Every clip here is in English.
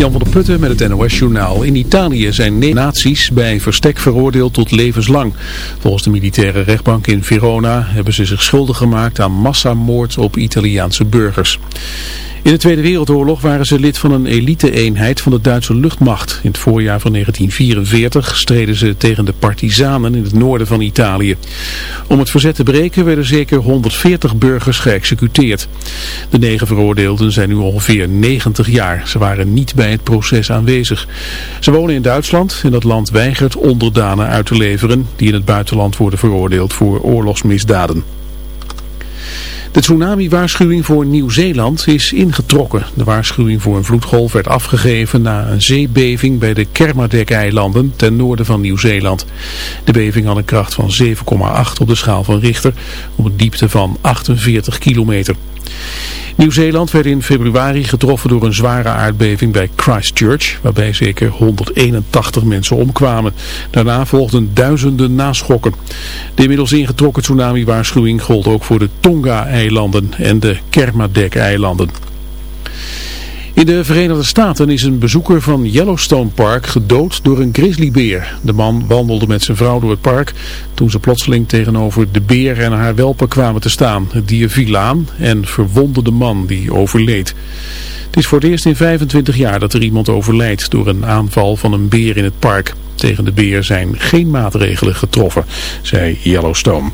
Jan van der Putten met het NOS-journaal. In Italië zijn nazi's bij verstek veroordeeld tot levenslang. Volgens de militaire rechtbank in Verona hebben ze zich schuldig gemaakt aan massamoord op Italiaanse burgers. In de Tweede Wereldoorlog waren ze lid van een elite-eenheid van de Duitse luchtmacht. In het voorjaar van 1944 streden ze tegen de partisanen in het noorden van Italië. Om het verzet te breken werden zeker 140 burgers geëxecuteerd. De negen veroordeelden zijn nu ongeveer 90 jaar. Ze waren niet bij het proces aanwezig. Ze wonen in Duitsland en dat land weigert onderdanen uit te leveren die in het buitenland worden veroordeeld voor oorlogsmisdaden. De tsunami-waarschuwing voor Nieuw-Zeeland is ingetrokken. De waarschuwing voor een vloedgolf werd afgegeven na een zeebeving bij de Kermadec-eilanden ten noorden van Nieuw-Zeeland. De beving had een kracht van 7,8 op de schaal van Richter op een diepte van 48 kilometer. Nieuw-Zeeland werd in februari getroffen door een zware aardbeving bij Christchurch, waarbij zeker 181 mensen omkwamen. Daarna volgden duizenden naschokken. De inmiddels ingetrokken tsunami-waarschuwing gold ook voor de Tonga-eilanden en de Kermadec-eilanden. In de Verenigde Staten is een bezoeker van Yellowstone Park gedood door een grizzlybeer. De man wandelde met zijn vrouw door het park toen ze plotseling tegenover de beer en haar welpen kwamen te staan. Het dier viel aan en verwondde de man die overleed. Het is voor het eerst in 25 jaar dat er iemand overlijdt door een aanval van een beer in het park. Tegen de beer zijn geen maatregelen getroffen, zei Yellowstone.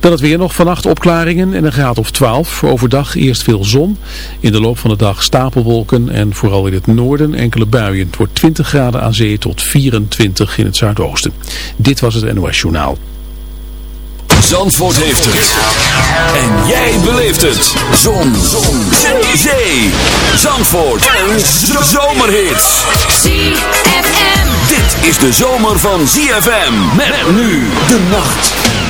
Dan het weer nog vannacht opklaringen en een graad of 12. Overdag eerst veel zon. In de loop van de dag stapelwolken en vooral in het noorden enkele buien. Het wordt 20 graden aan zee tot 24 in het zuidoosten. Dit was het NOS Journaal. Zandvoort heeft het. En jij beleeft het. Zon. zon. Zee. Zandvoort. En zomerhits. ZFM. Dit is de zomer van ZFM. Met nu de nacht.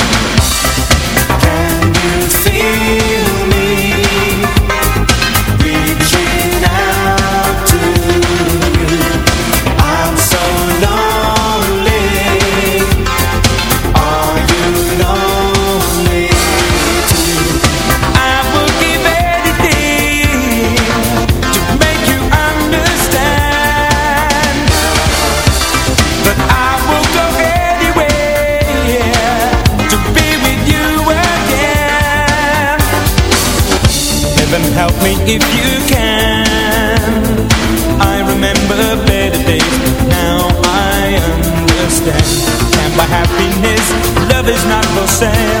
If you can. I remember better days Now I understand. Can't buy happiness Love is not for sale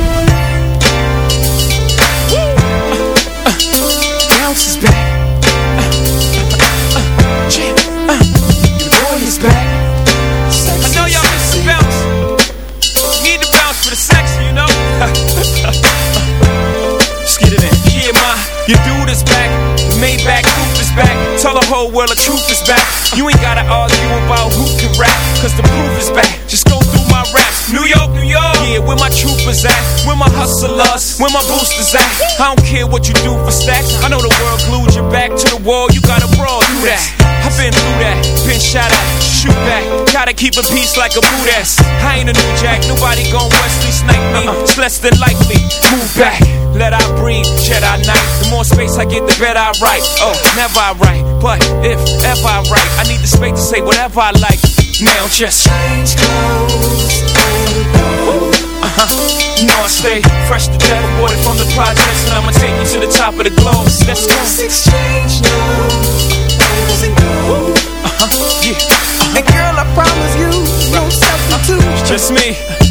Oh, whole world the truth is back. You ain't gotta argue about who can rap, cause the proof is back. Just go through my raps. New York, New York. Yeah, where my troopers at? Where my hustlers? Where my boosters at? I don't care what you do for stacks. I know the world glued your back to the wall. You gotta brawl through that. I've been through that, been shot at, shoot back. Gotta keep a peace like a boot ass. I ain't a new jack, nobody gon' Wesley snipe me. Uh-uh. It's less than likely. Move back, let I breathe, Jedi Knight. The more space I get, the better I write. Oh, never I write, but if ever I write, I need the space to say whatever I like. Now just change clothes. Uh-huh. You know I stay fresh to death, water from the projects, and I'ma take you to the top of the globe. Let's go. exchange now. Uh-huh. Yeah. And girl, I promise you, no substitute. just me.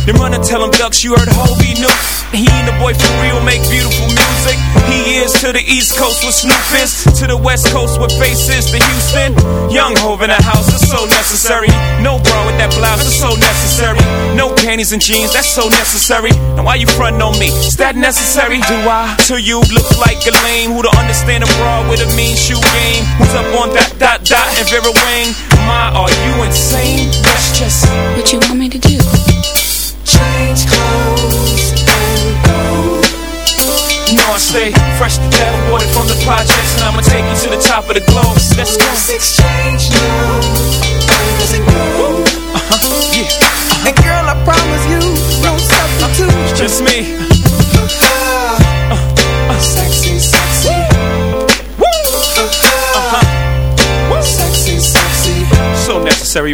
Then run and tell them ducks you heard Hobie Nook. He and the boy for real make beautiful music. He is to the East Coast with Snoop is, to the West Coast with faces to Houston. Young Hove in the house is so necessary. No bra with that blouse is so necessary. No panties and jeans, that's so necessary. And why you frontin' on me? Is that necessary? Do I? To you look like a lame who don't understand a bra with a mean shoe game. Who's up on that dot dot and Vera Wang? My, are you insane? That's just What you want me to do? Projects, and I'ma take you to the top of the globe. Let's go. Let's exchange now. Doesn't go. Uh-huh. Yeah. And girl, I promise you, no substitute. Just me. Sexy, sexy. Woo! Uh-huh. Sexy, sexy. So necessary.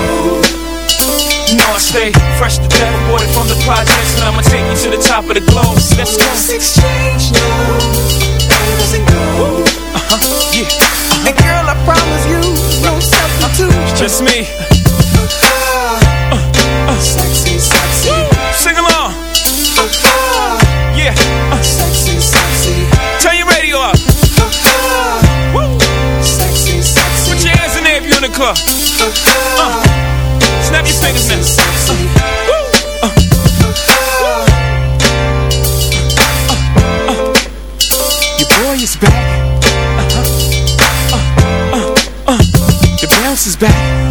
know I stay fresh to death, water from the projects, and I'ma take you to the top of the globe. Let's go. Let's exchange now. Doesn't go. Uh-huh. Yeah. And girl, I promise you, no substitute. Just me. Uh-huh. Uh-huh. Sexy, sexy. Sing along. Uh-huh. Yeah. Uh, Sexy, sexy. turn your radio up. Woo. Sexy, sexy. Put your hands in there if you're in the club. Uh, snap your fingers now. Uh, Your boy is back. Uh-huh. Uh, uh, uh. The bounce is back.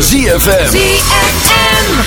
ZFM. ZFM.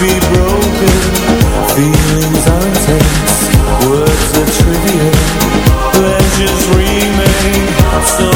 be broken. Feelings are intense Words are trivial. Pleasures remain. So